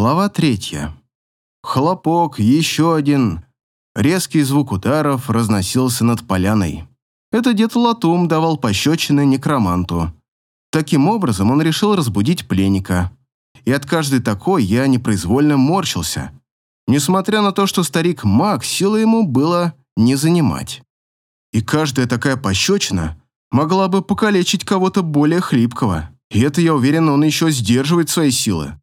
Глава третья. Хлопок, еще один. Резкий звук ударов разносился над поляной. Это дед Латум давал пощечины некроманту. Таким образом он решил разбудить пленника. И от каждой такой я непроизвольно морщился. Несмотря на то, что старик маг, силы ему было не занимать. И каждая такая пощечина могла бы покалечить кого-то более хлипкого. И это, я уверен, он еще сдерживает свои силы.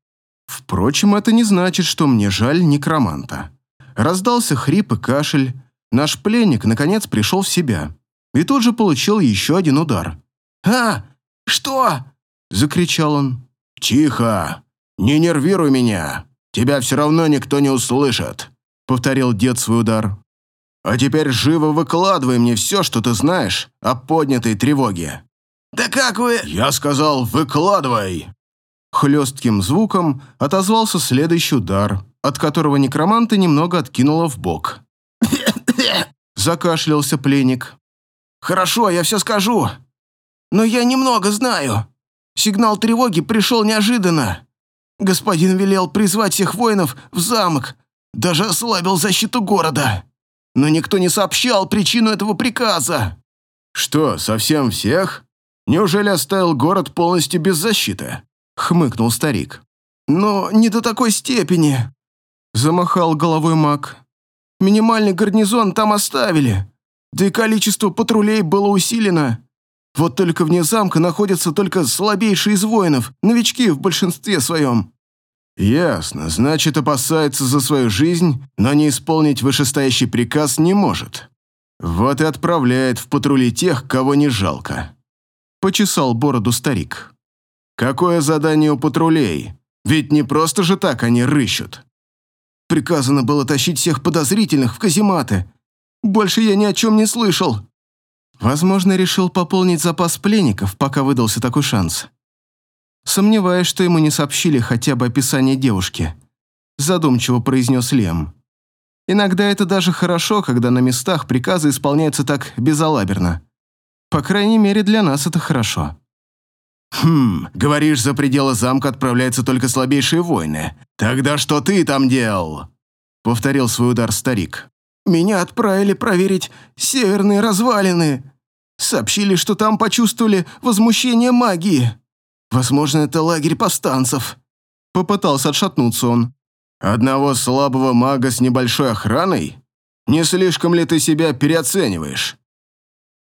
Впрочем, это не значит, что мне жаль некроманта. Раздался хрип и кашель. Наш пленник, наконец, пришел в себя. И тут же получил еще один удар. «А, что?» – закричал он. «Тихо! Не нервируй меня! Тебя все равно никто не услышит!» – повторил дед свой удар. «А теперь живо выкладывай мне все, что ты знаешь о поднятой тревоге». «Да как вы...» «Я сказал, выкладывай!» Хлестким звуком отозвался следующий удар, от которого некроманта немного откинуло в бок. Закашлялся пленник. «Хорошо, я все скажу. Но я немного знаю. Сигнал тревоги пришел неожиданно. Господин велел призвать всех воинов в замок, даже ослабил защиту города. Но никто не сообщал причину этого приказа». «Что, совсем всех? Неужели оставил город полностью без защиты?» Хмыкнул старик. «Но не до такой степени», – замахал головой маг. «Минимальный гарнизон там оставили, да и количество патрулей было усилено. Вот только вне замка находятся только слабейшие из воинов, новички в большинстве своем». «Ясно, значит, опасается за свою жизнь, но не исполнить вышестоящий приказ не может. Вот и отправляет в патрули тех, кого не жалко». Почесал бороду старик. Какое задание у патрулей? Ведь не просто же так они рыщут. Приказано было тащить всех подозрительных в казематы. Больше я ни о чем не слышал. Возможно, решил пополнить запас пленников, пока выдался такой шанс. Сомневаюсь, что ему не сообщили хотя бы описание девушки. Задумчиво произнес Лем. Иногда это даже хорошо, когда на местах приказы исполняются так безалаберно. По крайней мере, для нас это хорошо. «Хм, говоришь, за пределы замка отправляются только слабейшие воины. Тогда что ты там делал?» Повторил свой удар старик. «Меня отправили проверить северные развалины. Сообщили, что там почувствовали возмущение магии. Возможно, это лагерь повстанцев». Попытался отшатнуться он. «Одного слабого мага с небольшой охраной? Не слишком ли ты себя переоцениваешь?»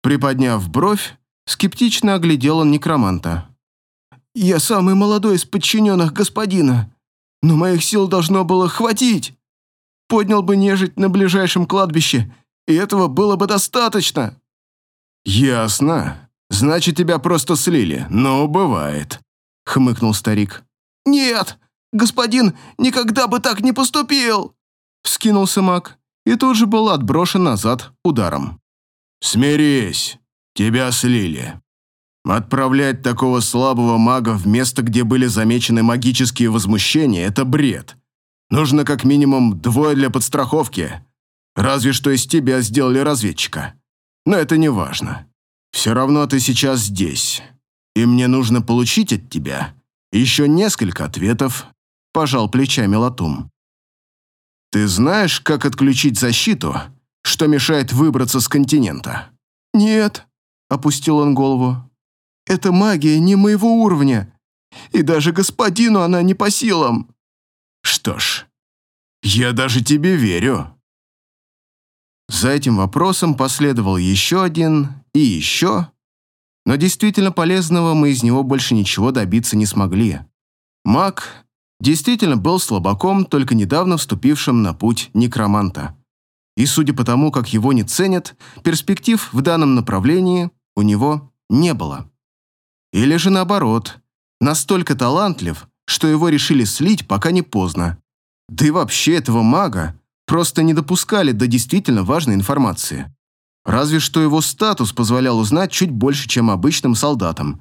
Приподняв бровь, скептично оглядел он некроманта. Я самый молодой из подчиненных господина, но моих сил должно было хватить. Поднял бы нежить на ближайшем кладбище, и этого было бы достаточно». «Ясно. Значит, тебя просто слили. Но бывает», — хмыкнул старик. «Нет, господин никогда бы так не поступил!» Вскинулся маг и тут же был отброшен назад ударом. «Смирись, тебя слили. Отправлять такого слабого мага в место, где были замечены магические возмущения, это бред. Нужно как минимум двое для подстраховки. Разве что из тебя сделали разведчика. Но это не важно. Все равно ты сейчас здесь. И мне нужно получить от тебя еще несколько ответов, пожал плечами Латум. Ты знаешь, как отключить защиту, что мешает выбраться с континента? Нет, опустил он голову. Эта магия не моего уровня, и даже господину она не по силам». «Что ж, я даже тебе верю». За этим вопросом последовал еще один и еще, но действительно полезного мы из него больше ничего добиться не смогли. Маг действительно был слабаком, только недавно вступившим на путь некроманта. И судя по тому, как его не ценят, перспектив в данном направлении у него не было. Или же наоборот, настолько талантлив, что его решили слить, пока не поздно. Да и вообще этого мага просто не допускали до действительно важной информации. Разве что его статус позволял узнать чуть больше, чем обычным солдатам.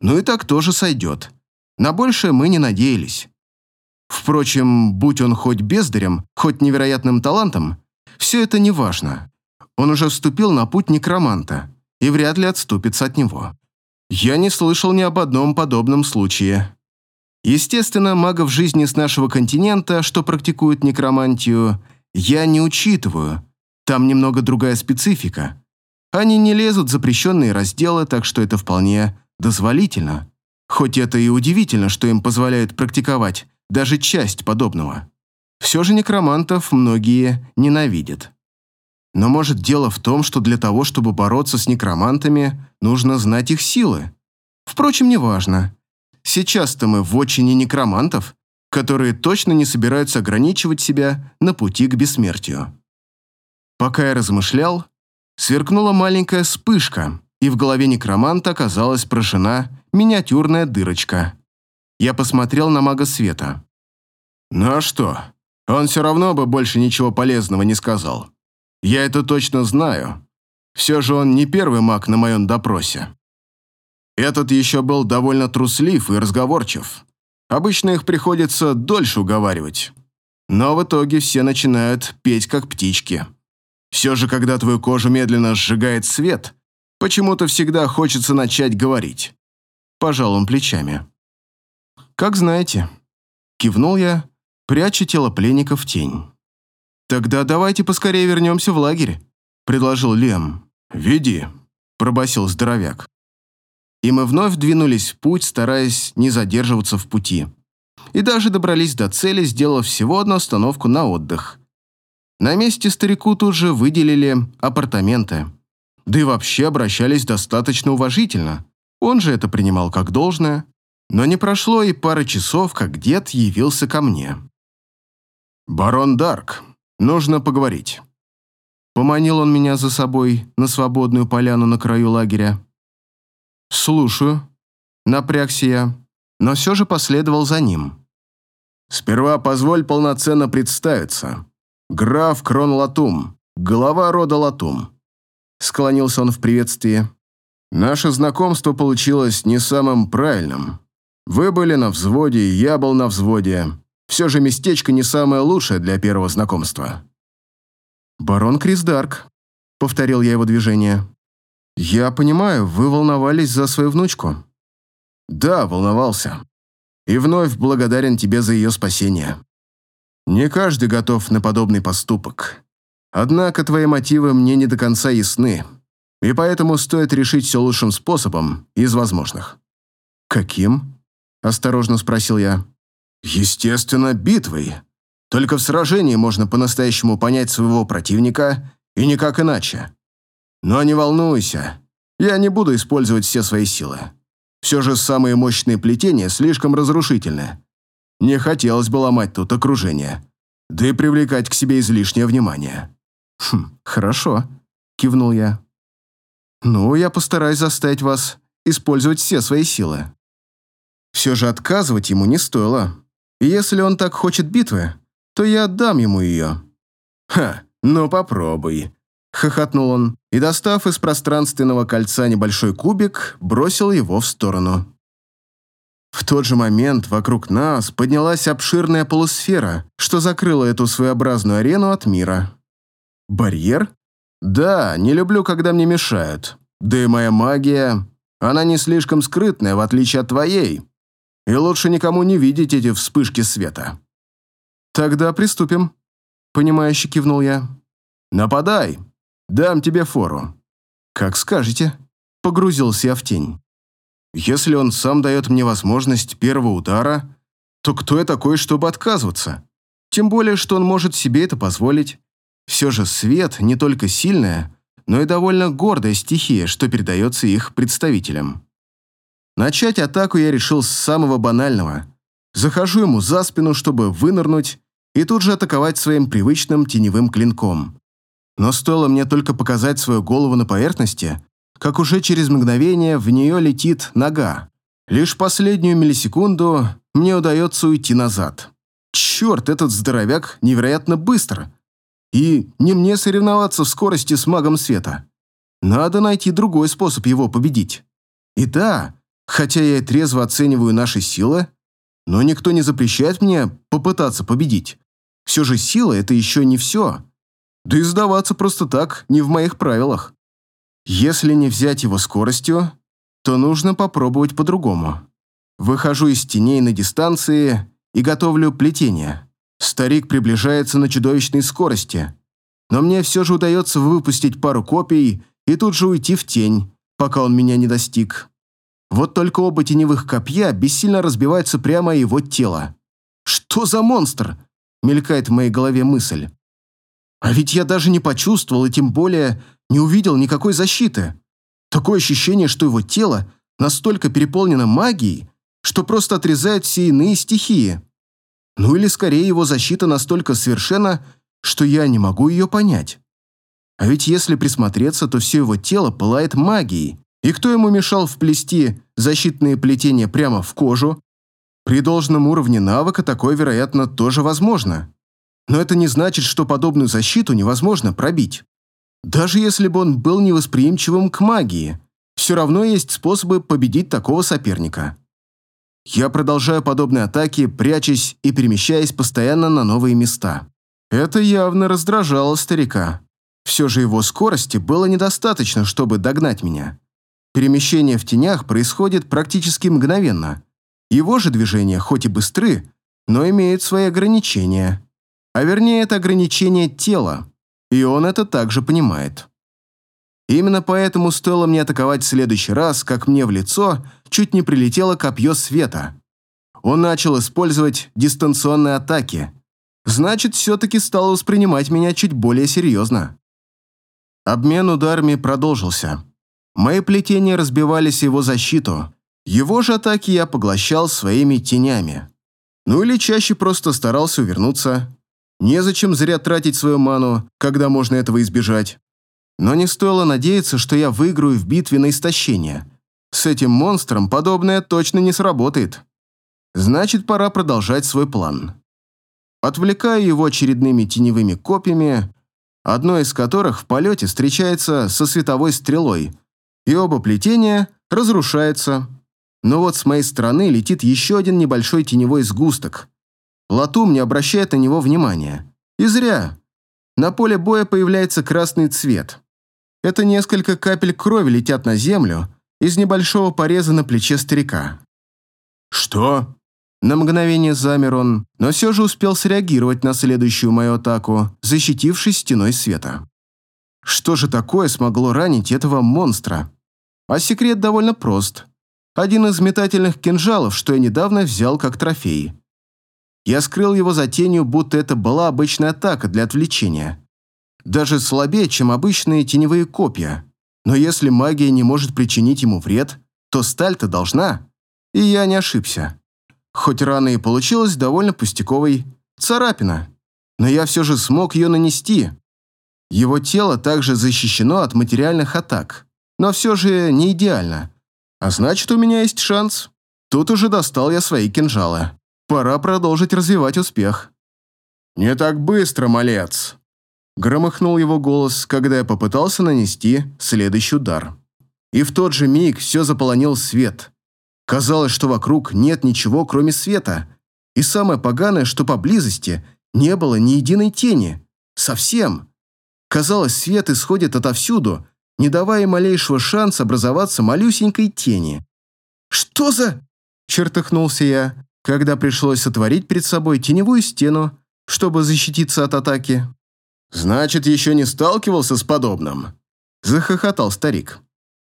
Ну и так тоже сойдет. На большее мы не надеялись. Впрочем, будь он хоть бездарем, хоть невероятным талантом, все это не важно. Он уже вступил на путь некроманта и вряд ли отступится от него. Я не слышал ни об одном подобном случае. Естественно, магов жизни с нашего континента, что практикуют некромантию, я не учитываю. Там немного другая специфика. Они не лезут в запрещенные разделы, так что это вполне дозволительно. Хоть это и удивительно, что им позволяют практиковать даже часть подобного. Все же некромантов многие ненавидят. Но может дело в том, что для того, чтобы бороться с некромантами, нужно знать их силы. Впрочем, неважно. Сейчас-то мы в отчине некромантов, которые точно не собираются ограничивать себя на пути к бессмертию. Пока я размышлял, сверкнула маленькая вспышка, и в голове некроманта оказалась прошена миниатюрная дырочка. Я посмотрел на мага света. «Ну а что? Он все равно бы больше ничего полезного не сказал. Я это точно знаю. Все же он не первый маг на моем допросе. Этот еще был довольно труслив и разговорчив. Обычно их приходится дольше уговаривать. Но в итоге все начинают петь как птички. Все же, когда твою кожу медленно сжигает свет, почему-то всегда хочется начать говорить. Пожал он плечами. «Как знаете». Кивнул я, пряча тело пленника в тень. «Тогда давайте поскорее вернемся в лагерь», — предложил Лем. «Веди», — пробасил здоровяк и мы вновь двинулись в путь, стараясь не задерживаться в пути. И даже добрались до цели, сделав всего одну остановку на отдых. На месте старику тут же выделили апартаменты. Да и вообще обращались достаточно уважительно. Он же это принимал как должное. Но не прошло и пары часов, как дед явился ко мне. «Барон Дарк, нужно поговорить». Поманил он меня за собой на свободную поляну на краю лагеря. «Слушаю», — напрягся я, но все же последовал за ним. «Сперва позволь полноценно представиться. Граф Крон Латум, глава рода Латум». Склонился он в приветствии. «Наше знакомство получилось не самым правильным. Вы были на взводе, я был на взводе. Все же местечко не самое лучшее для первого знакомства». «Барон Крисдарк», — повторил я его движение. «Я понимаю, вы волновались за свою внучку». «Да, волновался. И вновь благодарен тебе за ее спасение. Не каждый готов на подобный поступок. Однако твои мотивы мне не до конца ясны, и поэтому стоит решить все лучшим способом из возможных». «Каким?» – осторожно спросил я. «Естественно, битвой. Только в сражении можно по-настоящему понять своего противника, и никак иначе. Но не волнуйся, я не буду использовать все свои силы. Все же самые мощные плетения слишком разрушительны. Не хотелось бы ломать тут окружение, да и привлекать к себе излишнее внимание. «Хм, хорошо», — кивнул я. «Ну, я постараюсь заставить вас использовать все свои силы». Все же отказывать ему не стоило. Если он так хочет битвы, то я отдам ему ее. «Ха, ну попробуй», Хохотнул он и, достав из пространственного кольца небольшой кубик, бросил его в сторону. В тот же момент вокруг нас поднялась обширная полусфера, что закрыла эту своеобразную арену от мира. Барьер? Да, не люблю, когда мне мешают. Да и моя магия, она не слишком скрытная, в отличие от твоей. И лучше никому не видеть эти вспышки света. Тогда приступим, понимающе кивнул я. Нападай, Дам тебе фору». «Как скажете». Погрузился я в тень. «Если он сам дает мне возможность первого удара, то кто я такой, чтобы отказываться? Тем более, что он может себе это позволить. Все же свет не только сильная, но и довольно гордая стихия, что передается их представителям. Начать атаку я решил с самого банального. Захожу ему за спину, чтобы вынырнуть, и тут же атаковать своим привычным теневым клинком. Но стоило мне только показать свою голову на поверхности, как уже через мгновение в нее летит нога. Лишь последнюю миллисекунду мне удается уйти назад. Черт, этот здоровяк невероятно быстр. И не мне соревноваться в скорости с магом света. Надо найти другой способ его победить. И да, хотя я и трезво оцениваю наши силы, но никто не запрещает мне попытаться победить. Все же сила — это еще не все. Да и сдаваться просто так не в моих правилах. Если не взять его скоростью, то нужно попробовать по-другому. Выхожу из теней на дистанции и готовлю плетение. Старик приближается на чудовищной скорости, но мне все же удается выпустить пару копий и тут же уйти в тень, пока он меня не достиг. Вот только оба теневых копья бессильно разбиваются прямо о его тело. «Что за монстр?» — мелькает в моей голове мысль. А ведь я даже не почувствовал и тем более не увидел никакой защиты. Такое ощущение, что его тело настолько переполнено магией, что просто отрезает все иные стихии. Ну или скорее его защита настолько совершенна, что я не могу ее понять. А ведь если присмотреться, то все его тело пылает магией. И кто ему мешал вплести защитные плетения прямо в кожу? При должном уровне навыка такое, вероятно, тоже возможно. Но это не значит, что подобную защиту невозможно пробить. Даже если бы он был невосприимчивым к магии, все равно есть способы победить такого соперника. Я продолжаю подобные атаки, прячась и перемещаясь постоянно на новые места. Это явно раздражало старика. Все же его скорости было недостаточно, чтобы догнать меня. Перемещение в тенях происходит практически мгновенно. Его же движения хоть и быстры, но имеют свои ограничения. А вернее, это ограничение тела, и он это также понимает. Именно поэтому стоило мне атаковать в следующий раз, как мне в лицо чуть не прилетело копье света. Он начал использовать дистанционные атаки. Значит, все-таки стал воспринимать меня чуть более серьезно. Обмен ударами продолжился. Мои плетения разбивались его защиту. Его же атаки я поглощал своими тенями. Ну или чаще просто старался увернуться. Незачем зря тратить свою ману, когда можно этого избежать. Но не стоило надеяться, что я выиграю в битве на истощение. С этим монстром подобное точно не сработает. Значит, пора продолжать свой план. Отвлекаю его очередными теневыми копьями, одно из которых в полете встречается со световой стрелой, и оба плетения разрушаются. Но вот с моей стороны летит еще один небольшой теневой сгусток. Латум не обращает на него внимания. И зря. На поле боя появляется красный цвет. Это несколько капель крови летят на землю из небольшого пореза на плече старика. «Что?» На мгновение замер он, но все же успел среагировать на следующую мою атаку, защитившись стеной света. Что же такое смогло ранить этого монстра? А секрет довольно прост. Один из метательных кинжалов, что я недавно взял как трофей. Я скрыл его за тенью, будто это была обычная атака для отвлечения. Даже слабее, чем обычные теневые копья. Но если магия не может причинить ему вред, то сталь-то должна. И я не ошибся. Хоть рана и получилась довольно пустяковой, царапина, но я все же смог ее нанести. Его тело также защищено от материальных атак, но все же не идеально. А значит, у меня есть шанс. Тут уже достал я свои кинжалы. Пора продолжить развивать успех. «Не так быстро, малец!» Громыхнул его голос, когда я попытался нанести следующий удар. И в тот же миг все заполонил свет. Казалось, что вокруг нет ничего, кроме света. И самое поганое, что поблизости не было ни единой тени. Совсем. Казалось, свет исходит отовсюду, не давая малейшего шанса образоваться малюсенькой тени. «Что за...» – чертыхнулся я, когда пришлось сотворить перед собой теневую стену, чтобы защититься от атаки. «Значит, еще не сталкивался с подобным?» – захохотал старик.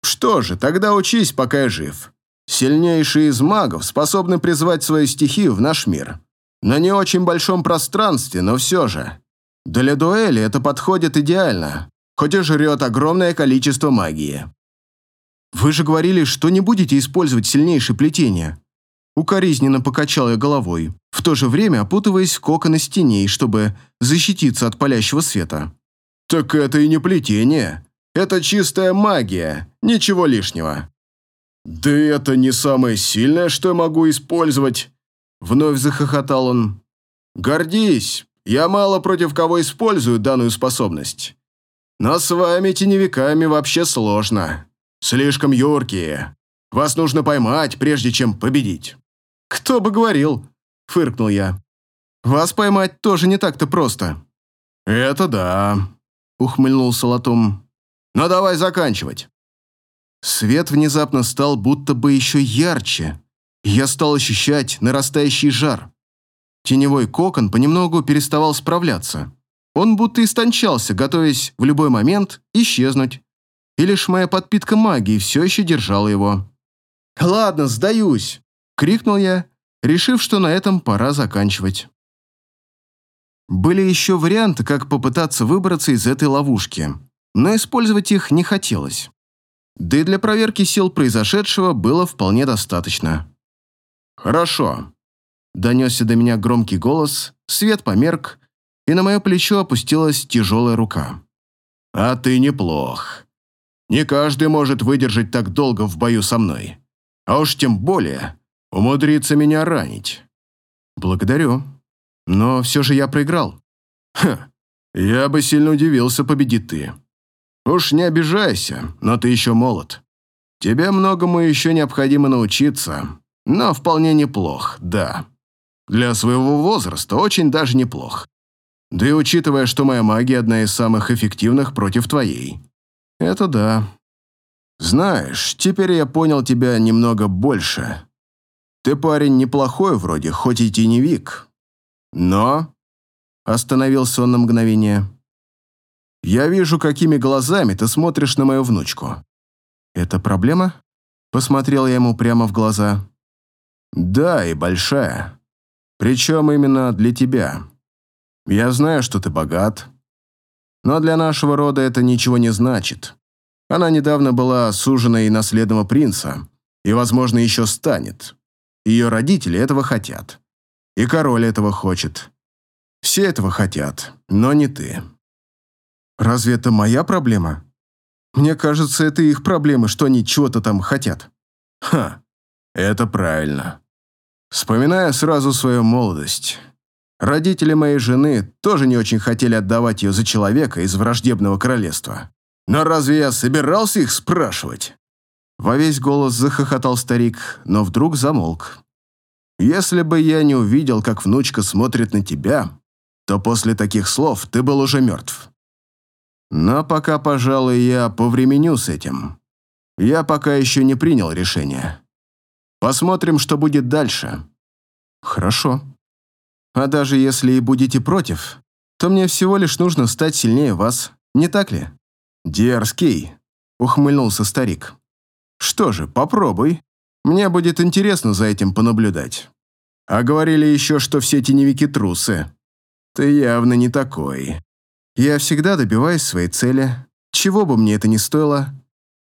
«Что же, тогда учись, пока я жив. Сильнейшие из магов способны призвать свою стихию в наш мир. На не очень большом пространстве, но все же. Для дуэли это подходит идеально, хоть и жрет огромное количество магии. «Вы же говорили, что не будете использовать сильнейшее плетение». Укоризненно покачал я головой, в то же время опутываясь в коконы стеней, чтобы защититься от палящего света. «Так это и не плетение. Это чистая магия, ничего лишнего. «Да это не самое сильное, что я могу использовать!» Вновь захохотал он. «Гордись, я мало против кого использую данную способность. Но с вами, теневиками, вообще сложно. Слишком юркие. Вас нужно поймать, прежде чем победить». «Кто бы говорил?» – фыркнул я. «Вас поймать тоже не так-то просто». «Это да», – ухмыльнулся Латум. «Но давай заканчивать». Свет внезапно стал будто бы еще ярче. Я стал ощущать нарастающий жар. Теневой кокон понемногу переставал справляться. Он будто истончался, готовясь в любой момент исчезнуть. И лишь моя подпитка магии все еще держала его. «Ладно, сдаюсь!» — крикнул я, решив, что на этом пора заканчивать. Были еще варианты, как попытаться выбраться из этой ловушки, но использовать их не хотелось. Да и для проверки сил произошедшего было вполне достаточно. «Хорошо», — донесся до меня громкий голос, свет померк, и на мое плечо опустилась тяжелая рука. «А ты неплох. Не каждый может выдержать так долго в бою со мной. А уж тем более умудриться меня ранить». «Благодарю», но все же я проиграл. Ха, я бы сильно удивился, победи ты. Уж не обижайся, но ты еще молод. Тебе многому еще необходимо научиться, но вполне неплох, да. Для своего возраста очень даже неплох. Да и учитывая, что моя магия одна из самых эффективных против твоей. Это да. Знаешь, теперь я понял тебя немного больше. Ты парень неплохой вроде, хоть и теневик, но...» Остановился он на мгновение. «Я вижу, какими глазами ты смотришь на мою внучку». «Это проблема?» Посмотрел я ему прямо в глаза. «Да, и большая. Причем именно для тебя. Я знаю, что ты богат, но для нашего рода это ничего не значит. Она недавно была суженой наследного принца и, возможно, еще станет. Ее родители этого хотят. И король этого хочет. Все этого хотят, но не ты. Разве это моя проблема? Мне кажется, это их проблемы, что они чего-то там хотят. Ха, это правильно. Вспоминая сразу свою молодость. Родители моей жены тоже не очень хотели отдавать ее за человека из враждебного королевства. Но разве я собирался их спрашивать? Во весь голос захохотал старик, но вдруг замолк. Если бы я не увидел, как внучка смотрит на тебя, то после таких слов ты был уже мертв. Но пока, пожалуй, я повременю с этим. Я пока еще не принял решение. Посмотрим, что будет дальше. Хорошо. А даже если и будете против, то мне всего лишь нужно стать сильнее вас, не так ли? Дерзкий, ухмыльнулся старик. Что же, попробуй. Мне будет интересно за этим понаблюдать. А говорили еще, что все теневики трусы. Ты явно не такой. Я всегда добиваюсь своей цели, чего бы мне это ни стоило,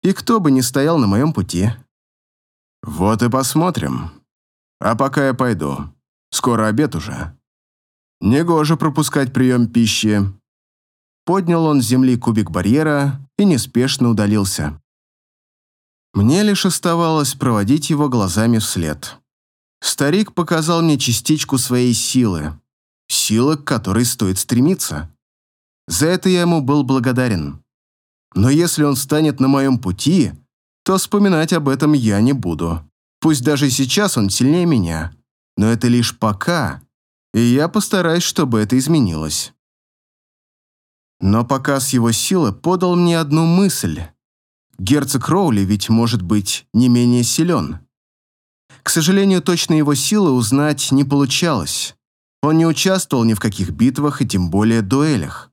и кто бы ни стоял на моем пути. Вот и посмотрим. А пока я пойду. Скоро обед уже. Негоже пропускать прием пищи. Поднял он с земли кубик барьера и неспешно удалился. Мне лишь оставалось проводить его глазами вслед. Старик показал мне частичку своей силы, силы, к которой стоит стремиться. За это я ему был благодарен. Но если он станет на моем пути, то вспоминать об этом я не буду. Пусть даже сейчас он сильнее меня, но это лишь пока, и я постараюсь, чтобы это изменилось. Но показ его силы подал мне одну мысль. Герцог Роули ведь может быть не менее силен. К сожалению, точно его силы узнать не получалось. Он не участвовал ни в каких битвах и тем более дуэлях.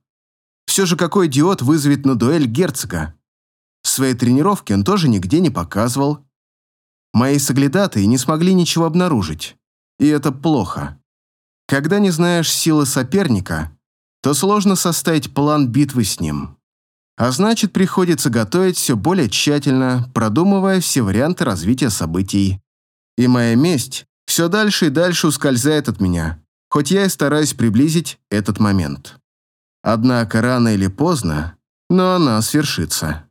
Все же какой идиот вызовет на дуэль герцога? Свои тренировки он тоже нигде не показывал. Мои соглядатые не смогли ничего обнаружить. И это плохо. Когда не знаешь силы соперника, то сложно составить план битвы с ним. А значит, приходится готовить все более тщательно, продумывая все варианты развития событий. И моя месть все дальше и дальше ускользает от меня, хоть я и стараюсь приблизить этот момент. Однако рано или поздно, но она свершится.